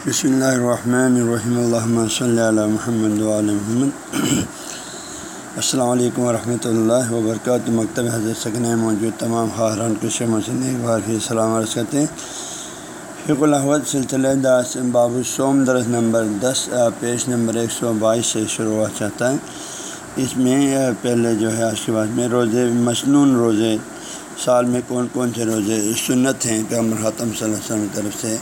بسم اللہ الرحمن الرحیم اللہ صلی اللہ محمد محمد السلام علیکم ورحمۃ اللہ وبرکاتہ مکتب حضرت سکن موجود تمام خاران کش مسن ایک بار پھر سلام عرض کرتے ہیں فق الحمد سلسلہ داس باب السوم درس نمبر دس پیش نمبر ایک سو بائیس سے شروع ہوا چاہتا ہے اس میں eh, پہلے جو ہے آج کے بعد میں روزے مصنون روزے، سال میں کون کون سے روزے سنت ہیں پیغمبر ختم صلی اللہ علیہ وسلم کی طرف سے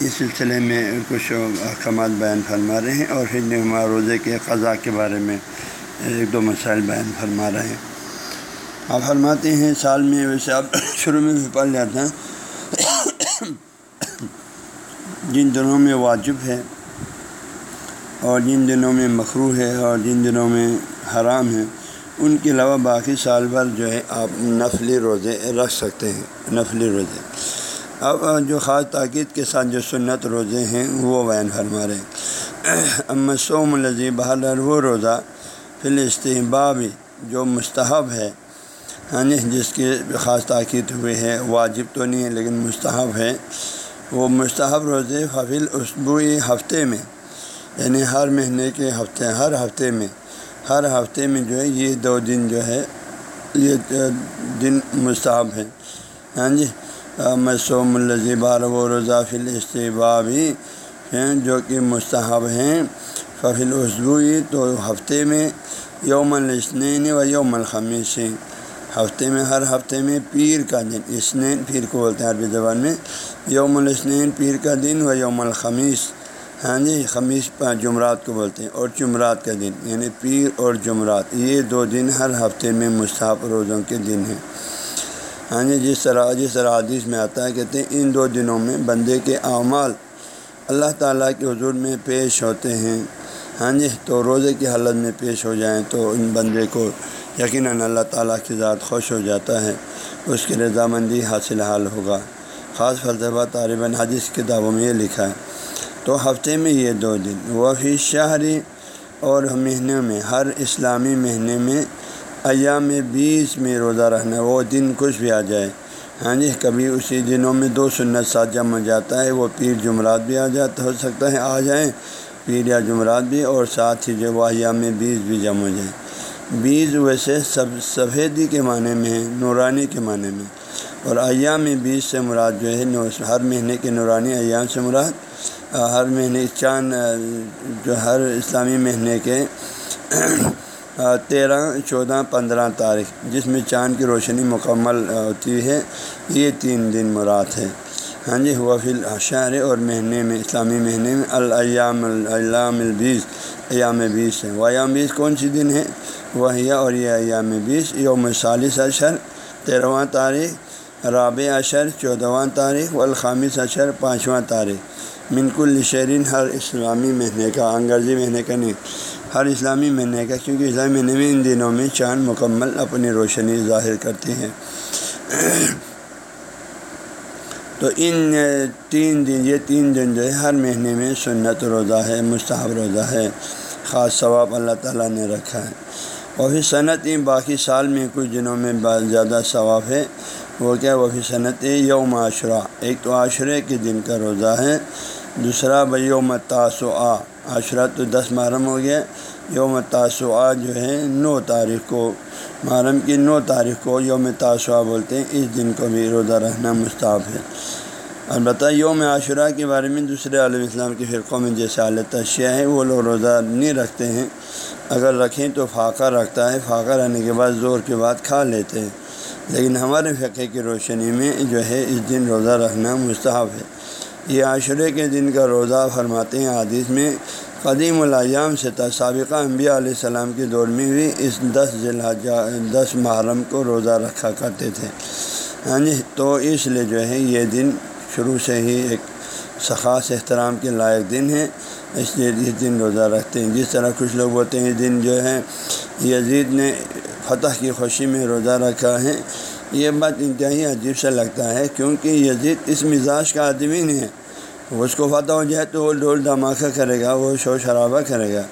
اس سلسلے میں کچھ احکامات بیان فرما رہے ہیں اور پھر ہمارا روزے کے قضاء کے بارے میں ایک دو مسائل بیان فرما رہے ہیں۔ آپ فرماتے ہیں، سال میں ویسے آپ شروع میں بھی پڑھ لیتے ہیں۔ جن دنوں میں واجب ہے اور جن دنوں میں مخرو ہے اور جن دنوں میں حرام ہے، ان کے علاوہ باقی سال بھر جو ہے آپ نفلی روزے رکھ سکتے ہیں، نفلی روزے۔ اب جو خاص تاکید کے ساتھ جو سنت روزے ہیں، وہ بیان فرما رہے ہیں۔ سوم الزی بہر وہ روزہ فلسطینباب جو مستحب ہے ہاں جی جس کی خاص تاکید ہوئی ہے، واجب تو نہیں ہے، لیکن مستحب ہے۔ وہ مستحب روزے حفیل اسبوئی ہفتے میں یعنی ہر مہینے کے ہفتے، ہر ہفتے میں، ہر ہفتے میں جو ہے، یہ دو دن جو ہے، یہ دن مستحب ہے ہاں جی؟ مسوم الزی بار و روزہ فلسطبابی ہیں، جو کہ مستحب ہیں۔ ففل اسبوئی تو ہفتے میں یوم الاسنین و یوم الخمیس ہفتے میں، ہر ہفتے میں پیر کا دن اسنین پیر کو بولتے ہیں عربی زبان میں۔ یوم الاسنین پیر کا دن و یوم الخمیس۔ ہاں جی خمیس جمعرات کو بولتے ہیں اور جمعرات کا دن یعنی پیر اور جمعرات۔ یہ دو دن ہر ہفتے میں مستحب روزوں کے دن ہیں۔ ہاں جی جس طرح جس طرح حدیث میں آتا ہے، کہتے ہیں، ان دو دنوں میں بندے کے اعمال اللہ تعالیٰ کے حضور میں پیش ہوتے ہیں۔ ہاں جی تو روزے کی حالت میں پیش ہو جائیں تو ان بندے کو یقیناً اللہ تعالیٰ کی ذات خوش ہو جاتا ہے، اس کی رضامندی حاصل حال ہوگا۔ خاص فلسفہ طالباً حدیث کتابوں میں یہ لکھا ہے، تو ہفتے میں یہ دو دن وہ فی شہری اور مہینے میں، ہر اسلامی مہینے میں ایام بیس میں روزہ رہنا وہ دن کچھ بھی آ جائے۔ ہاں جی کبھی اسی دنوں میں دو سنت ساتھ جمع جاتا ہے، وہ پیر جمعرات بھی آ جاتا، ہو سکتا ہے، آ جائیں۔ پیر یا جمعرات بھی، اور ساتھ ہی جو وہ ایام بیس بھی جمع ہو جائیں۔ بیس ویسے سب، سفیدی کے معنی میں ہے، نورانی کے معنی میں۔ اور ایام بیس سے مراد جو ہے ہر مہینے کے نورانی ایام سے مراد۔ ہر مہینے چاند، جو ہر اسلامی مہینے کے تیرہ، چودہ، پندرہ تاریخ، جس میں چاند کی روشنی مکمل ہوتی ہے، یہ تین دن مراد ہے ہاں جی ہوا فی الشہر اور مہینے میں، اسلامی مہینے میں، الایام الام البیس، ایام بیس ہے وہ ایام بیس کون سی دن ہے وہ اور یہ ایام بیس، یوم ثالث اشر تیرہواں تاریخ، رابع اشر چودہواں تاریخ، والخامس اشر پانچواں تاریخ۔ منک الشرین ہر اسلامی مہینے کا انگرزی مہینے کا نہیں۔ ہر اسلامی مہینے کا کیونکہ اسلامی مہینے میں ان دنوں میں چاند مکمل اپنی روشنی ظاہر کرتے ہیں۔ تو ان تین دن، یہ تین دن جو ہے، ہر مہینے میں سنت روزہ ہے، مستحب روزہ ہے۔ خاص ثواب اللہ تعالیٰ نے رکھا ہے۔ اور پھر صنعت باقی سال میں کچھ دنوں میں زیادہ ثواب ہے۔ وہ کیا، وہ پھر صنعت یوم عاشرہ ایک تو عاشرے کے دن کا روزہ ہے۔ دوسرا بیوم تاسو آ عشرہ تو دس محرم ہو گیا یوم تاسعہ جو ہے نو تاریخ کو، محرم کی نو تاریخ کو یوم تاسعہ بولتے ہیں۔ اس دن کو بھی روزہ رہنا مستعب ہے۔ البتہ یوم عاشورہ کے بارے میں دوسرے عالم اسلام کے فرقوں میں جیسے اعلی تشیہ ہے وہ لوگ روزہ نہیں رکھتے ہیں۔ اگر رکھیں تو فاقہ رکھتا ہے۔ فاقہ رہنے کے بعد زور کے بعد کھا لیتے ہیں۔ لیکن ہمارے فقے کی روشنی میں جو ہے اس دن روزہ رکھنا مستحب ہے۔ یہ عاشرے کے دن کا روزہ فرماتے ہیں حدیث میں، قدیم الایام سے سابقہ انبیاء علیہ السلام کے دور میں بھی اس دس ضلع دس محرم کو روزہ رکھا کرتے تھے۔ ہاں جی تو اس لیے جو ہے یہ دن شروع سے ہی ایک سخاص احترام کے لائق دن ہے۔ اس لیے اس دن روزہ رکھتے ہیں۔ جس طرح کچھ لوگ بولتے ہیں دن جو ہے، یزید نے فتح کی خوشی میں روزہ رکھا ہے۔ یہ بات انتہائی عجیب سا لگتا ہے کیونکہ یزید اس مزاج کا آدمی نہیں ہے اس کو فتح ہو جائے تو وہ ڈول دھماکہ کرے گا، وہ شور شرابہ کرے گا۔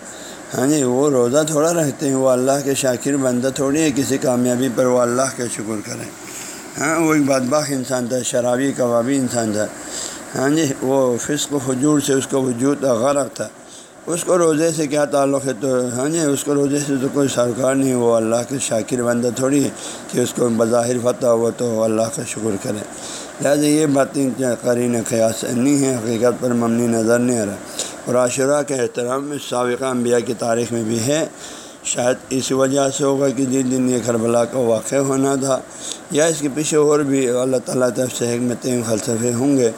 ہاں جی وہ روزہ تھوڑا رکھتے ہیں، وہ اللہ کے شاکر بندہ تھوڑی ہے کسی کامیابی پر، وہ اللہ کا شکر کرے۔ ہاں وہ ایک بدباخ انسان تھا، شرابی، کبابی انسان تھا۔ ہاں جی وہ فسق و حجور سے اس کو وجود غرق تھا۔ اس کو روزے سے کیا تعلق ہے تو ہاں جی اس کو روزے سے تو کوئی سرکار نہیں، وہ اللہ کے شاکر بندہ تھوڑی ہے کہ اس کو بظاہر فتح ہو تو اللہ کا شکر کرے۔ لہٰذا یہ باتیں قرین قیاس نہیں ہے حقیقت پر ممنی نظر نہیں آ رہا۔ اور عاشورہ کے احترام سابقہ انبیاء کی تاریخ میں بھی ہے۔ شاید اس وجہ سے ہوگا کہ جس دن یہ کربلا کا واقع ہونا تھا، یا اس کے پیچھے اور بھی اللہ تعالیٰ طرف سے حکمتیں، فلسفے ہوں گے۔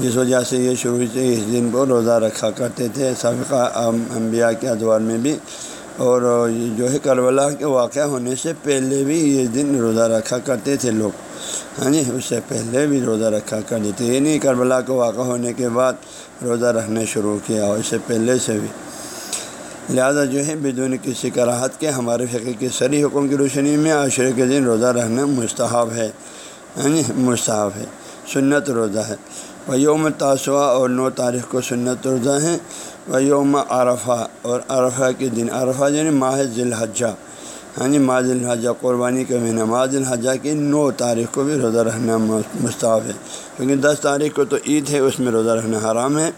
جس وجہ سے یہ شروع سے اس دن کو روزہ رکھا کرتے تھے سابقہ انبیاء کے ادوار میں بھی۔ اور جو ہے کربلا کے واقعہ ہونے سے پہلے بھی یہ دن روزہ رکھا کرتے تھے لوگ۔ ہاں جی اس سے پہلے بھی روزہ رکھا کرتے تھے۔ یہ نہیں کربلا کے واقع ہونے کے بعد روزہ رکھنا شروع کیا اور اس سے پہلے سے بھی۔ لہذا جو ہے، بدون کسی کراہت کے ہمارے فقی کی سری حکم کی روشنی میں عشرے کے دن روزہ رکھنا مستحب ہے۔ یعنی مستحب ہے۔ سنت روزہ ہے۔ وہ یوم تاسوا اور نو تاریخ کو سنت روزہ ہے وہ یوم عرفہ اور عرفہ کے دن، عرفہ یعنی ماہ ذی الحجہ ہاں جی یعنی ماض الحجہ قربانی کا مہینہ ماض الحجہ کی نو تاریخ کو بھی روزہ رکھنا مستعف ہے، کیونکہ دس تاریخ کو تو عید ہے، اس میں روزہ رکھنا حرام ہے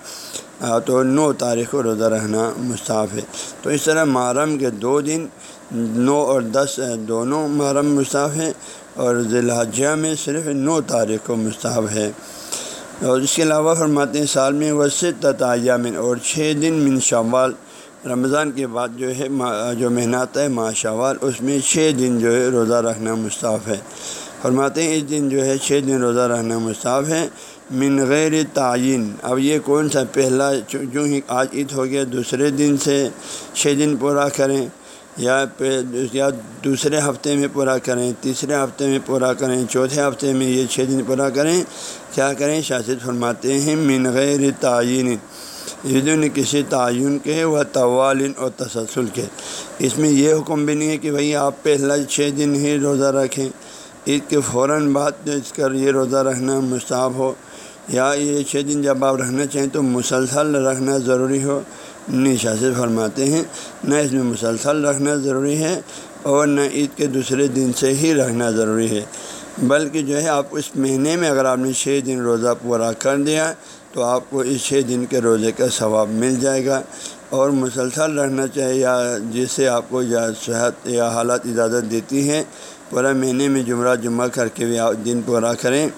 تو نو تاریخ کو روزہ رکھنا مستعف ہے۔ تو اس طرح محرم کے دو دن، نو اور دس دونوں محرم مستعف ہے اور ذی الحجہ میں صرف نو تاریخ کو مستعف ہے۔ اور اس کے علاوہ فرماتے ہیں سال میں وسط تعیہ من اور چھ دن من شوال۔ رمضان کے بعد جو ہے جو محنت ہے ماہ شوال، اس میں چھ دن جو ہے روزہ رکھنا مستعف ہے۔ فرماتے ہیں اس دن جو ہے چھ دن روزہ رکھنا مستعف ہے۔ من غیر تعین۔ اب یہ کون سا پہلا جو ہی آج عید ہو گیا، دوسرے دن سے چھ دن پورا کریں۔ یا یا دوسرے ہفتے میں پورا کریں، تیسرے ہفتے میں پورا کریں، چوتھے ہفتے میں یہ چھ دن پورا کریں۔ کیا کریں؟ شاست فرماتے ہیں، من غیر تعین. عیدوں کسی تعین کے و طوالن اور تسلسل کے۔ اس میں یہ حکم بھی نہیں ہے کہ بھئی آپ پہلا چھ دن ہی روزہ رکھیں۔ عید کے فوراً بعد اس کر یہ روزہ رکھنا مستعب ہو۔ یا یہ چھ دن جب آپ رکھنا چاہیں تو مسلسل رکھنا ضروری ہو۔ شاست فرماتے ہیں۔ نہ اس میں مسلسل رکھنا ضروری ہے اور نہ عید کے دوسرے دن سے ہی رکھنا ضروری ہے۔ بلکہ جو ہے آپ اس مہینے میں اگر آپ نے چھ دن روزہ پورا کر دیا تو آپ کو اس چھ دن کے روزے کا ثواب مل جائے گا۔ اور مسلسل رہنا چاہیے یا جس سے آپ کو یا صحت یا حالات اجازت دیتی ہے، پورا مہینے میں جمعہ جمعہ کر کے بھی آپ دن پورا کریں۔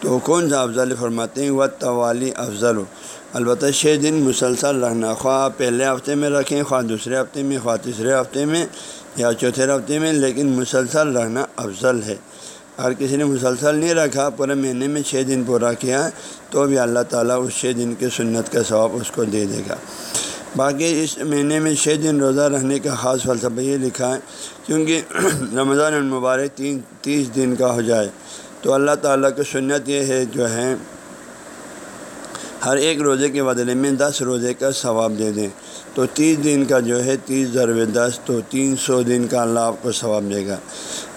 تو کون سا افضل فرماتے ہیں؟ وہ طوالی افضل ہو البتہ چھ دن مسلسل رہنا، خواہ پہلے ہفتے میں رکھیں، خواہ دوسرے ہفتے میں، خواہ تیسرے ہفتے میں یا چوتھے ہفتے میں، لیکن مسلسل رہنا افضل ہے۔ اگر کسی نے مسلسل نہیں رکھا، پورے مہینے میں چھ دن پورا کیا، تو بھی اللہ تعالیٰ اس چھ دن کے سنت کا ثواب اس کو دے دے گا۔ باقی اس مہینے میں چھ دن روزہ رہنے کا خاص فلسفہ یہ لکھا ہے کیونکہ رمضان المبارک تین تیس دن کا ہو جائے۔ تو اللہ تعالیٰ کی سنت یہ ہے جو ہے، ہر ایک روزے کے بدلے میں دس روزے کا ثواب دے دیں۔ تو تیس دن کا جو ہے، تیس ضرب دس، تو تین سو دن کا اللہ آپ کو ثواب دے گا۔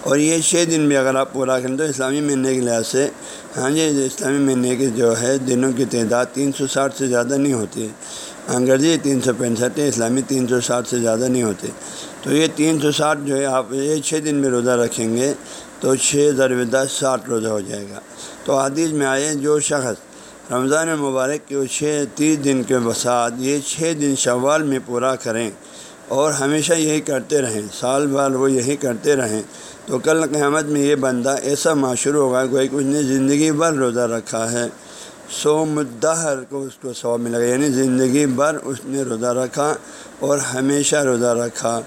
اور یہ چھ دن بھی اگر آپ پورا کریں تو اسلامی مہینے کے لحاظ سے ہاں جی اسلامی مہینے کی جو ہے دنوں کی تعداد تین سو ساٹھ سے زیادہ نہیں ہوتی۔ ہے انگریزی تین سو پینسٹھ ہے اسلامی تین سو ساٹھ سے زیادہ نہیں ہوتے۔ تو یہ تین سو ساٹھ جو ہے، آپ یہ چھ دن میں روزہ رکھیں گے۔ تو چھ ضرب دس ساٹھ روزہ ہو جائے گا۔ تو حدیث میں آئے جو شخص رمضان مبارک کے چھ تیس دن کے بسات یہ چھ دن شوال میں پورا کریں اور ہمیشہ یہی کرتے رہیں، سال بھر وہ یہی کرتے رہیں۔ تو کل قیامت میں یہ بندہ ایسا معاشر ہوگا کہ اس نے زندگی بھر روزہ رکھا ہے۔ سو مدہر کو اس کو ثواب ملے گا یعنی زندگی بھر اس نے روزہ رکھا اور ہمیشہ روزہ رکھا۔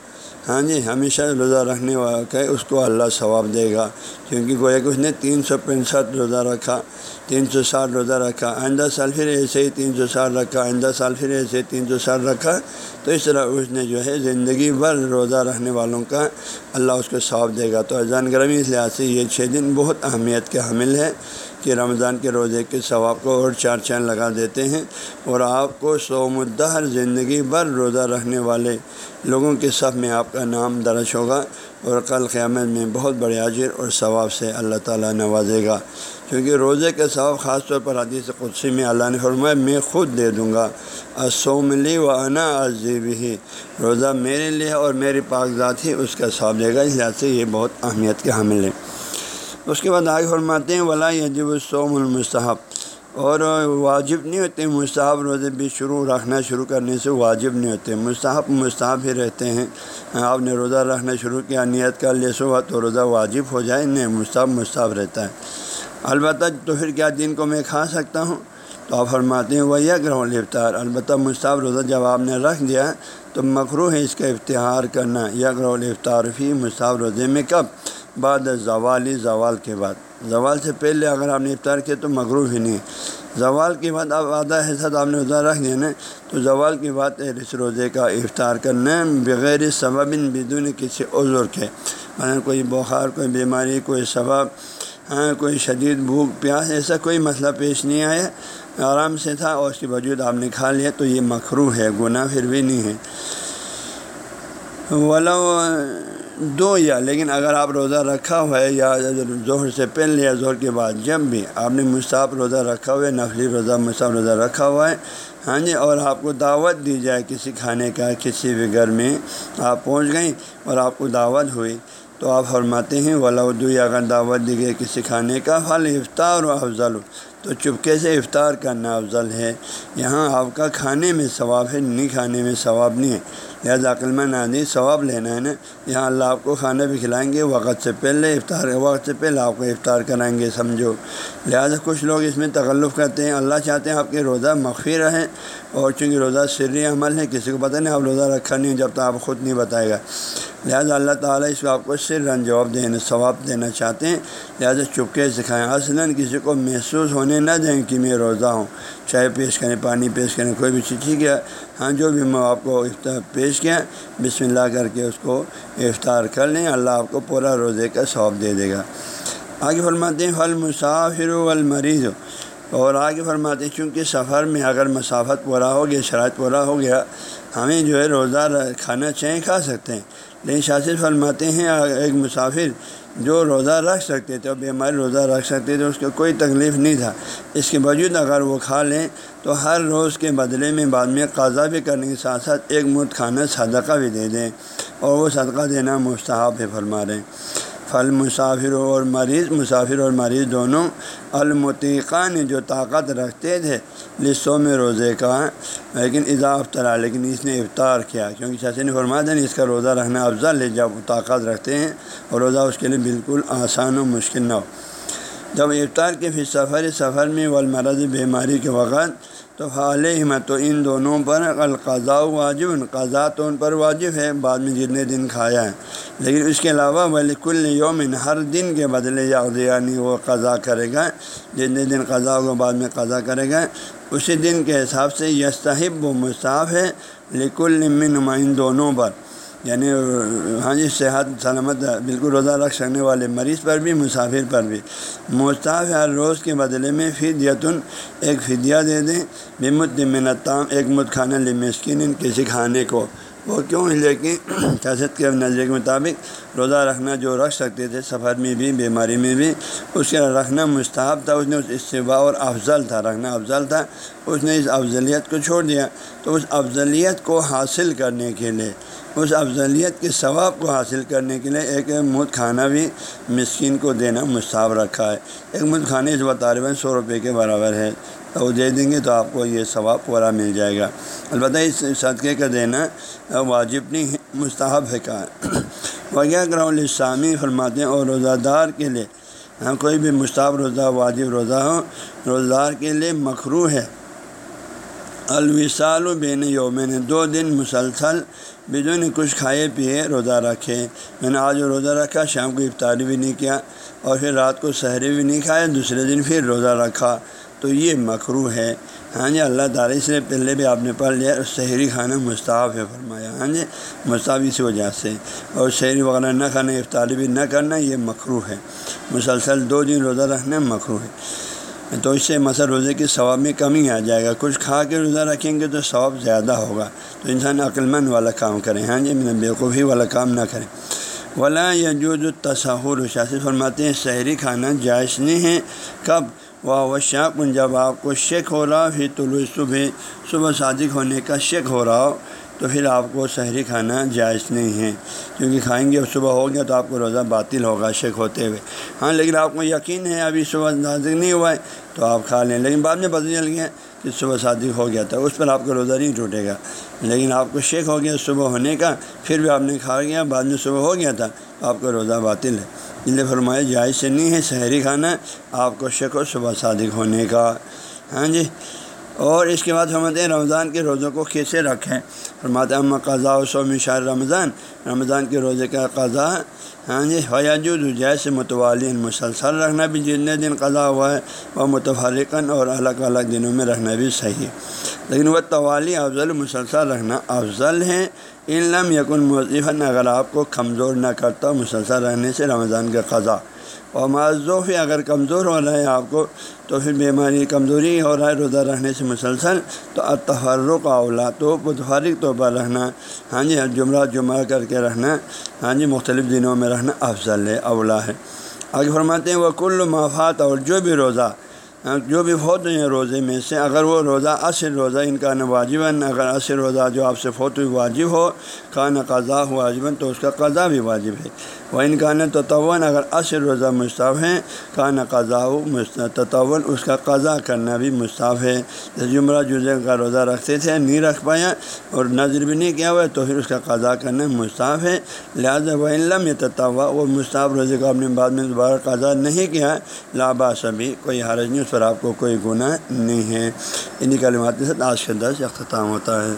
ہاں جی ہمیشہ روزہ رکھنے والا ہے اس کو اللہ ثواب دے گا، کیونکہ گویا کہ اس نے تین سو پینسٹھ روزہ رکھا۔ تین سو ساٹھ روزہ رکھا، آئندہ سال پھر ایسے ہی تین سو ساٹھ رکھا، آئندہ سال پھر ایسے ہی تین سو ساٹھ رکھا۔ تو اس طرح اس نے جو ہے زندگی بھر روزہ رکھنے والوں کا اللہ اس کو ثواب دے گا۔ تو اذان گرمی اس لحاظ سے یہ چھ دن بہت اہمیت کے حامل ہے کہ رمضان کے روزے کے ثواب کو اور چار چاند لگا دیتے ہیں اور آپ کو سو مدہر زندگی بھر روزہ رکھنے والے لوگوں کے سب میں آپ کا نام درج ہوگا۔ اور کل قیامت میں بہت بڑے عجر اور ثواب سے اللہ تعالیٰ نوازے گا۔ کیونکہ روزے کے ثواب خاص طور پر حدیث قدسی میں اللہ نے فرمایا، میں خود دے دوں گا۔ اسوملی و انا عذیب ہی روزہ میرے لیے اور میری پاک ذات ہی اس کا ثواب دے گا۔ اس لحاظ سے یہ بہت اہمیت کے حامل ہے اس کے بعد آگے فرماتے ہیں، ولا یجب السوم المستحب۔ اور واجب نہیں ہوتے، مستحب روزے بھی شروع رکھنا شروع کرنے سے واجب نہیں ہوتے۔ مستحب مستحب ہی رہتے ہیں۔ آپ نے روزہ رکھنا شروع کیا، نیت کر لے، صبح تو روزہ واجب ہو جائے، نہیں، مستحب مستحب رہتا ہے۔ البتہ تو پھر کیا دن کو میں کھا سکتا ہوں؟ تو آپ فرماتے ہیں وہ یک رہو افطار البتہ مستحب روزہ جب آپ نے رکھ دیا، تو مکرو ہے اس کا افطار کرنا۔ یک رہو افطار فی، مستحب روزے میں کب؟ بعد زوالی زوال کے بعد۔ زوال سے پہلے اگر آپ نے افطار کیا تو مغروب ہی نہیں۔ زوال کے بعد اب آدھا حصہ آپ نے روزہ رکھ دیا نا، تو زوال کے بعد اس روزے کا افطار کرنا بغیر سبب بدون کسی عذر کے۔ کوئی بخار، کوئی بیماری، کوئی سبب ہاں کوئی شدید بھوک، پیاس، ایسا کوئی مسئلہ پیش نہیں آیا۔ آرام سے تھا اور اس کے باوجود آپ نے کھا لیا، تو یہ مکرو ہے، گناہ پھر بھی نہیں ہے۔ ولو دو یا، لیکن اگر آپ روزہ رکھا ہوا ہے یا ظہر سے پہلے یا ظہر کے بعد جب بھی آپ نے مصعف روزہ رکھا ہوا ہے نفلی روزہ مصعف روزہ رکھا ہوا ہے۔ ہاں جی اور آپ کو دعوت دی جائے کسی کھانے کا، کسی بھی گھر میں آپ پہنچ گئیں اور آپ کو دعوت ہوئی۔ تو آپ فرماتے ہیں ولاؤدو یا اگر دعوت دی گئی کسی کھانے کا پھل افطار و افضل۔ تو چپکے سے افطار کرنا افضل ہے۔ یہاں آپ کا کھانے میں ثواب ہے، نہیں کھانے میں ثواب نہیں ہے۔ لہٰذا عقلمند آدمی ثواب لینا ہے نا۔ یہاں اللہ آپ کو کھانا بھی کھلائیں گے، وقت سے پہلے افطار وقت سے پہلے آپ کو افطار کرائیں گے، سمجھو۔ لہٰذا کچھ لوگ اس میں تکلف کرتے ہیں۔ اللہ چاہتے ہیں آپ کے روزہ مخفی رہیں اور چونکہ روزہ سری عمل ہے، کسی کو پتہ نہیں آپ روزہ رکھا نہیں جب تک آپ خود نہیں بتائے گا۔ لہٰذا اللہ تعالیٰ اس کو آپ کو سر جواب دینا ثواب دینا چاہتے ہیں۔ لہٰذا چپکے سکھائیں اصلاً کسی کو محسوس ہونے نہ دیں کہ میں روزہ ہوں۔ چائے پیش کریں، پانی پیش کریں، کوئی بھی چیز۔ ٹھیک ہے۔ ہاں جو بھی میں آپ کو افطار پیش کیا، بسم اللہ کر کے اس کو افطار کر لیں۔ اللہ آپ کو پورا روزے کا ثواب دے دے گا۔ آگے فرماتے ہیں پھل مسافر والمریض اور آگے فرماتے ہیں، چونکہ سفر میں اگر مسافت پورا ہو گیا، شرائط پورا ہو گیا، ہمیں جو ہے روزہ کھانا چاہیں، کھا سکتے ہیں۔ لیکن شاثر فرماتے ہیں ایک مسافر جو روزہ رکھ سکتے تھے، اور بیماری روزہ رکھ سکتے تھے، اس کو کوئی تکلیف نہیں تھا۔ اس کے باوجود اگر وہ کھا لیں، تو ہر روز کے بدلے میں بعد میں قضا بھی کرنے کے ساتھ ساتھ ایک مت کھانا صدقہ بھی دے دیں، اور وہ صدقہ دینا مستحب ہے، فرما رہے ہیں۔ پھل مسافر اور مریض، مسافر اور مریض دونوں المتیقہ نے جو طاقت رکھتے تھے لسوں میں روزے کا، لیکن اضاف افطرا، لیکن اس نے افطار کیا، کیونکہ شاسی نے فرما دیں اس کا روزہ رکھنا افضل ہے جب طاقت رکھتے ہیں اور روزہ اس کے لیے بالکل آسان و مشکل نہ ہو۔ جب افطار کے پھر سفر سفر میں والمرض بیماری کے وقت تو حال تو ان دونوں پر القضاء واجب قضا تو ان پر واجب ہے، بعد میں جتنے دن کھایا ہے۔ لیکن اس کے علاوہ ولی کل یومن، ہر دن کے بدلے یا یعنی وہ قضا کرے گا، جتنے دن قضا ہوگا، بعد میں قضا کرے گا۔ اسی دن کے حساب سے یستحب و مصعف ہے لیکل ان دونوں پر۔ یعنی ہاں جی صحت سلامت، بالکل روزہ رکھ سکنے والے مریض پر بھی، مسافر پر بھی۔ مستعف ہر روز کے بدلے میں فدیتن ایک فدیہ دے دیں۔ بمت منتام ایک مت کھانا لمسکن کسی کھانے کو۔ وہ کیوں لیکن سیاست کے نظریے کے مطابق روزہ رکھنا جو رکھ سکتے تھے سفر میں بھی، بیماری میں بھی، اس کے رکھنا مستحب تھا، اس نے اس استفاع اور افضل تھا، رکھنا افضل تھا، اس نے اس افضلیت کو چھوڑ دیا۔ تو اس افضلیت کو حاصل کرنے کے لیے، اس افضلیت کے ثواب کو حاصل کرنے کے لیے ایک مد کھانا بھی مسکین کو دینا مستحب رکھا ہے۔ ایک مد کھانے اس وقت طالباً سو روپے کے برابر ہے۔ وہ دے دیں گے تو آپ کو یہ ثواب پورا مل جائے گا۔ البتہ اس صدقے کا دینا واجب نہیں ہے، مستحب ہے کہا۔ وغیرہ گراؤ السلامی فرماتے ہیں، اور روزہ دار کے لیے ہاں کوئی بھی مستحب روزہ، واجب روزہ ہو روزہ دار کے لیے مخرو ہے۔ الوصال و بین یومین، دو دن مسلسل بدون کچھ کھائے پیے روزہ رکھے۔ میں نے آج روزہ رکھا، شام کو افطاری بھی نہیں کیا، اور پھر رات کو سحری بھی نہیں کھایا دوسرے دن پھر روزہ رکھا۔ تو یہ مکرو ہے ہاں جی اللہ تعالیٰ سے پہلے بھی آپ نے پڑھ لیا شہری کھانا مستعف ہے فرمایا۔ ہاں جی مستعف اسی وجہ سے۔ اور شہری وغیرہ نہ کھانا افطاری بھی نہ کرنا، یہ مکرو ہے۔ مسلسل دو دن روزہ رکھنا مکرو ہے۔ تو اس سے مثلا روزے کی ثواب میں کمی آ جائے گا۔ کچھ کھا کے روزہ رکھیں گے تو ثواب زیادہ ہوگا۔ تو انسان عقلمند والا کام کریں ہاں جی مطلب بیوقوفی والا کام نہ کریں ولا یجوز تصور شاثر فرماتے ہیں، شہری کھانا جائز نہیں ہے۔ کب؟ واہ و شاپ جب آپ کو شک ہو رہا ہو پھر طلوع صبح صبح صادق ہونے کا شک ہو رہا ہو تو پھر آپ کو شہری کھانا جائز نہیں ہے۔ کیونکہ کھائیں گے، صبح ہو گیا تو آپ کو روزہ باطل ہوگا شیک ہوتے ہوئے۔ ہاں لیکن آپ کو یقین ہے، ابھی صبح صادق نہیں ہوا ہے، تو آپ کھا لیں۔ لیکن بعد میں پتہ چل گیا کہ صبح شادی ہو گیا تھا، اس پر آپ کا روزہ نہیں ٹوٹے گا۔ لیکن آپ کو شیک ہو گیا صبح ہونے کا، پھر بھی آپ نے کھا گیا، بعد میں صبح ہو گیا تھا، آپ کا روزہ باطل ہے۔ جن نے فرمایا، جائز سے نہیں ہے شہری کھانا آپ کو شک ہو صبح صادق ہونے کا۔ ہاں جی۔ اور اس کے بعد فرماتے ہیں رمضان کے روزوں کو کیسے رکھیں؟ فرماتے ہیں قضا و سو شاہ رمضان۔ رمضان کے روزے کا قضا ہاں جی حیاجود جیسے متوالین مسلسل رکھنا بھی جتنے دن قضا ہوا ہے، وہ متفرقن اور الگ الگ دنوں میں رکھنا بھی صحیح ہے۔ لیکن وہ طوالی، افضل، مسلسل رکھنا افضل ہے۔ علم یقن مضیفن اگر آپ کو کمزور نہ کرتا مسلسل رہنے سے رمضان کا قضا۔ اور معذوف اگر کمزور ہو رہا ہے آپ کو، تو پھر بیماری کمزوری ہو رہا ہے، روزہ رہنے سے مسلسل تو تفرق اولا تو متفرق طور پر رہنا ہاں جی جمعہ جمعہ کر کے رہنا ہاں جی مختلف دنوں میں رہنا افضل ہے اولا ہے۔ آگے فرماتے ہیں وہ کل مفاد اور جو بھی روزہ، جو بھی فوت ہوئی ہیں روزے میں سے اگر وہ روزہ عصر روزہ ان کا نہ واجباً، اگر عصر روزہ جو آپ سے فوت ہوئی واجب ہو کا نہ قضا ہو واجباً، تو اس کا قضا بھی واجب ہے۔ وہ ان کا نہ اگر عصر روزہ مصطف ہے کا نہ قضا اس کا قضا کرنا بھی مصطف ہے۔ جمرہ جزے کا روزہ رکھتے تھے، نہیں رکھ پایا اور نظر بھی نہیں کیا ہوا، تو پھر اس کا قضا کرنا مصطف ہے۔ لہٰذا وہ علم یہ تطوا وہ مصطف روزے کو اپنے بعد میں دوبارہ قضا نہیں کیا لابا سبھی کوئی حرج نہیں، اس پر آپ کو کوئی گناہ نہیں ہے۔ انہیں کلمات کے ساتھ آج کے درس اختتام ہوتا ہے۔